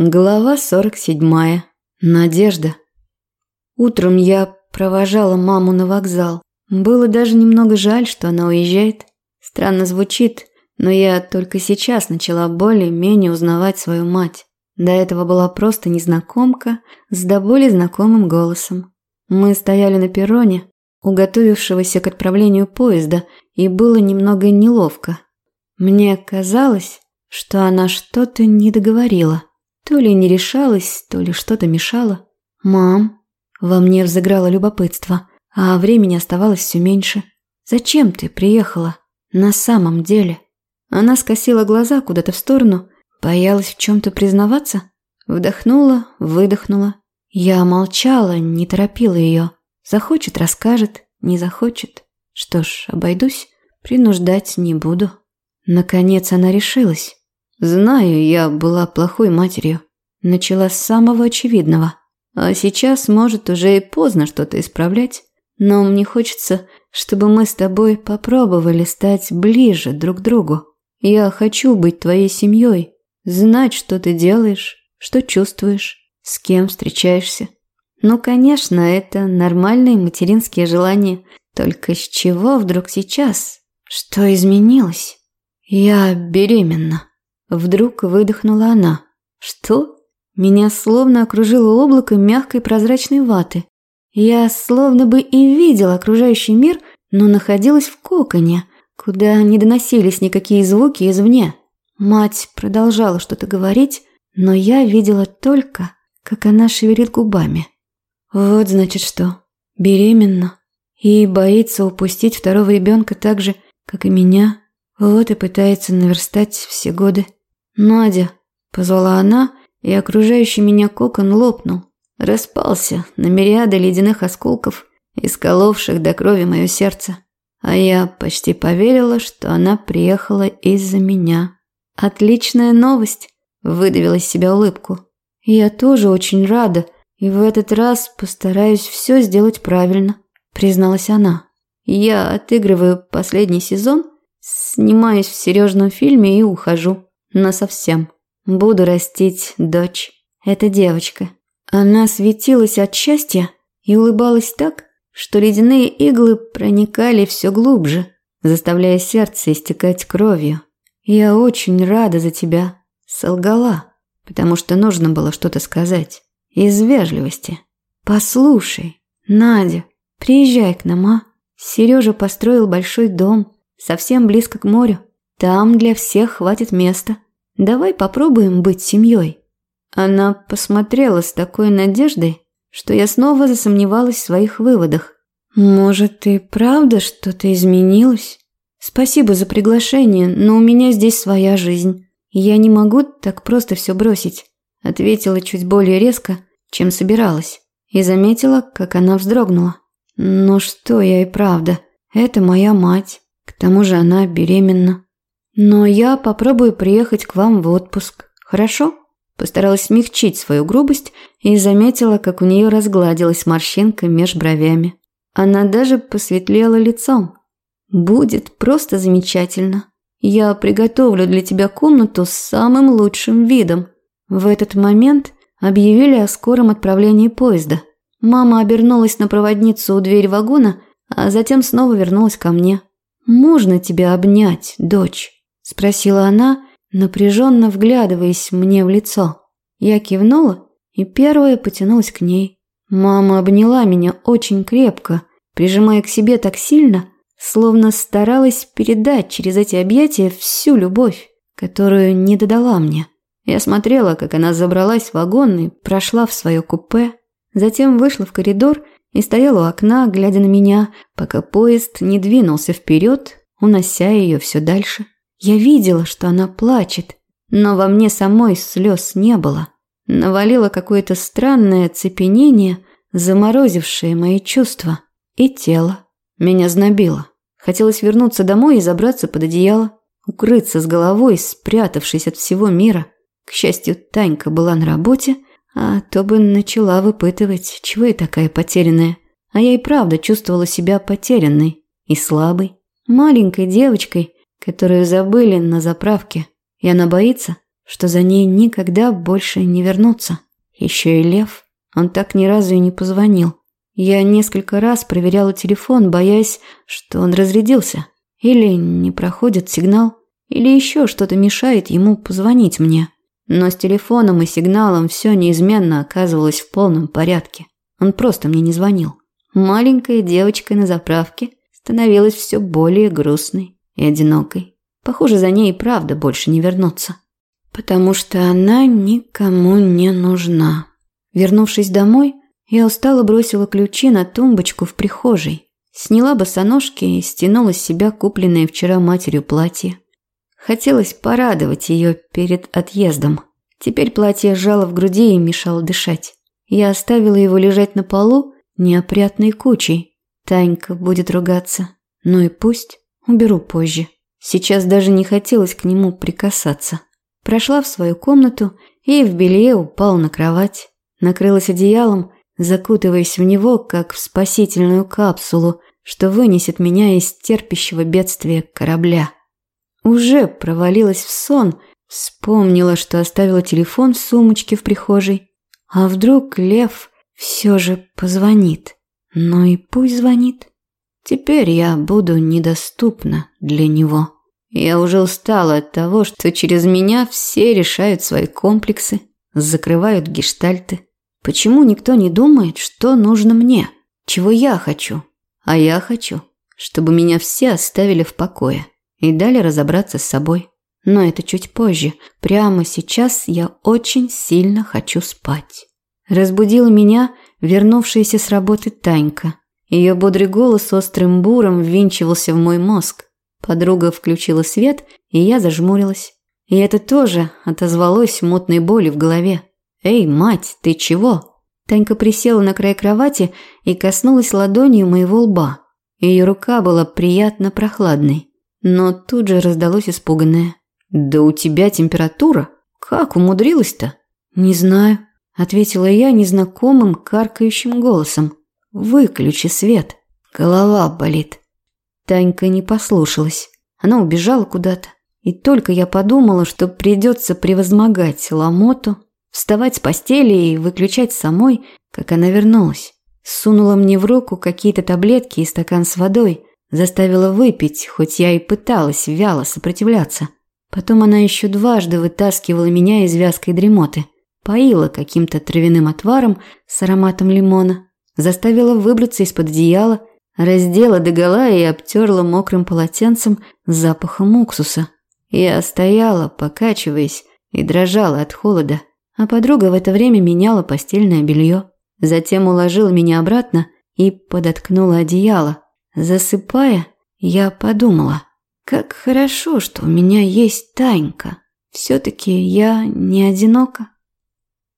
Глава 47. Надежда. Утром я провожала маму на вокзал. Было даже немного жаль, что она уезжает. Странно звучит, но я только сейчас начала более-менее узнавать свою мать. До этого была просто незнакомка с до боли знакомым голосом. Мы стояли на перроне, уготовившегося к отправлению поезда, и было немного неловко. Мне казалось, что она что-то не договорила. То ли не решалась, то ли что-то мешало. «Мам!» Во мне взыграло любопытство, а времени оставалось все меньше. «Зачем ты приехала? На самом деле?» Она скосила глаза куда-то в сторону, боялась в чем-то признаваться. Вдохнула, выдохнула. Я молчала, не торопила ее. Захочет – расскажет, не захочет. Что ж, обойдусь, принуждать не буду. Наконец она решилась. Знаю, я была плохой матерью. Начала с самого очевидного. А сейчас, может, уже и поздно что-то исправлять. Но мне хочется, чтобы мы с тобой попробовали стать ближе друг к другу. Я хочу быть твоей семьей, знать, что ты делаешь, что чувствуешь, с кем встречаешься. Ну, конечно, это нормальные материнские желания. Только с чего вдруг сейчас? Что изменилось? Я беременна. Вдруг выдохнула она. Что? Меня словно окружило облако мягкой прозрачной ваты. Я словно бы и видела окружающий мир, но находилась в коконе, куда не доносились никакие звуки извне. Мать продолжала что-то говорить, но я видела только, как она шевелит губами. Вот значит что. Беременна. И боится упустить второго ребенка так же, как и меня. Вот и пытается наверстать все годы. «Надя!» – позвала она, и окружающий меня кокон лопнул. Распался на мириады ледяных осколков, исколовших до крови мое сердце. А я почти поверила, что она приехала из-за меня. «Отличная новость!» – выдавила из себя улыбку. «Я тоже очень рада, и в этот раз постараюсь все сделать правильно», – призналась она. «Я отыгрываю последний сезон, снимаюсь в Сережном фильме и ухожу» но совсем. Буду растить дочь. Это девочка. Она светилась от счастья и улыбалась так, что ледяные иглы проникали все глубже, заставляя сердце истекать кровью. «Я очень рада за тебя», – солгала, потому что нужно было что-то сказать. Из вежливости. «Послушай, Надя, приезжай к нам, а? Сережа построил большой дом, совсем близко к морю. Там для всех хватит места. Давай попробуем быть семьей». Она посмотрела с такой надеждой, что я снова засомневалась в своих выводах. «Может, и правда что-то изменилось? Спасибо за приглашение, но у меня здесь своя жизнь. Я не могу так просто все бросить», – ответила чуть более резко, чем собиралась, и заметила, как она вздрогнула. «Ну что я и правда, это моя мать, к тому же она беременна». Но я попробую приехать к вам в отпуск. Хорошо? Постаралась смягчить свою грубость и заметила, как у нее разгладилась морщинка меж бровями. Она даже посветлела лицом. Будет просто замечательно. Я приготовлю для тебя комнату с самым лучшим видом. В этот момент объявили о скором отправлении поезда. Мама обернулась на проводницу у двери вагона, а затем снова вернулась ко мне. «Можно тебя обнять, дочь?» Спросила она, напряженно вглядываясь мне в лицо. Я кивнула и первая потянулась к ней. Мама обняла меня очень крепко, прижимая к себе так сильно, словно старалась передать через эти объятия всю любовь, которую не додала мне. Я смотрела, как она забралась в вагон и прошла в свое купе, затем вышла в коридор и стояла у окна, глядя на меня, пока поезд не двинулся вперед, унося ее все дальше. Я видела, что она плачет, но во мне самой слез не было. Навалило какое-то странное оцепенение, заморозившее мои чувства и тело. Меня знобило. Хотелось вернуться домой и забраться под одеяло, укрыться с головой, спрятавшись от всего мира. К счастью, Танька была на работе, а то бы начала выпытывать, чего я такая потерянная. А я и правда чувствовала себя потерянной и слабой, маленькой девочкой, которую забыли на заправке, и она боится, что за ней никогда больше не вернуться. Еще и Лев, он так ни разу и не позвонил. Я несколько раз проверяла телефон, боясь, что он разрядился. Или не проходит сигнал, или еще что-то мешает ему позвонить мне. Но с телефоном и сигналом все неизменно оказывалось в полном порядке. Он просто мне не звонил. Маленькая девочка на заправке становилась все более грустной и одинокой. Похоже, за ней и правда больше не вернуться. Потому что она никому не нужна. Вернувшись домой, я устало бросила ключи на тумбочку в прихожей. Сняла босоножки и стянула с себя купленное вчера матерью платье. Хотелось порадовать ее перед отъездом. Теперь платье сжало в груди и мешало дышать. Я оставила его лежать на полу неопрятной кучей. Танька будет ругаться. Ну и пусть. Уберу позже. Сейчас даже не хотелось к нему прикасаться. Прошла в свою комнату и в белье упала на кровать. Накрылась одеялом, закутываясь в него, как в спасительную капсулу, что вынесет меня из терпящего бедствия корабля. Уже провалилась в сон, вспомнила, что оставила телефон в сумочке в прихожей. А вдруг Лев все же позвонит? Ну и пусть звонит. Теперь я буду недоступна для него. Я уже устала от того, что через меня все решают свои комплексы, закрывают гештальты. Почему никто не думает, что нужно мне, чего я хочу? А я хочу, чтобы меня все оставили в покое и дали разобраться с собой. Но это чуть позже. Прямо сейчас я очень сильно хочу спать. Разбудила меня вернувшаяся с работы Танька. Ее бодрый голос острым буром ввинчивался в мой мозг. Подруга включила свет, и я зажмурилась. И это тоже отозвалось мутной боли в голове. «Эй, мать, ты чего?» Танька присела на край кровати и коснулась ладонью моего лба. Ее рука была приятно прохладной. Но тут же раздалось испуганное. «Да у тебя температура? Как умудрилась-то?» «Не знаю», – ответила я незнакомым каркающим голосом. «Выключи свет. Голова болит». Танька не послушалась. Она убежала куда-то. И только я подумала, что придется превозмогать ломоту, вставать с постели и выключать самой, как она вернулась. Сунула мне в руку какие-то таблетки и стакан с водой, заставила выпить, хоть я и пыталась вяло сопротивляться. Потом она еще дважды вытаскивала меня из вязкой дремоты, поила каким-то травяным отваром с ароматом лимона, заставила выбраться из-под одеяла, раздела догола и обтерла мокрым полотенцем запахом уксуса. Я стояла, покачиваясь, и дрожала от холода, а подруга в это время меняла постельное белье. Затем уложила меня обратно и подоткнула одеяло. Засыпая, я подумала, как хорошо, что у меня есть Танька. Все-таки я не одинока.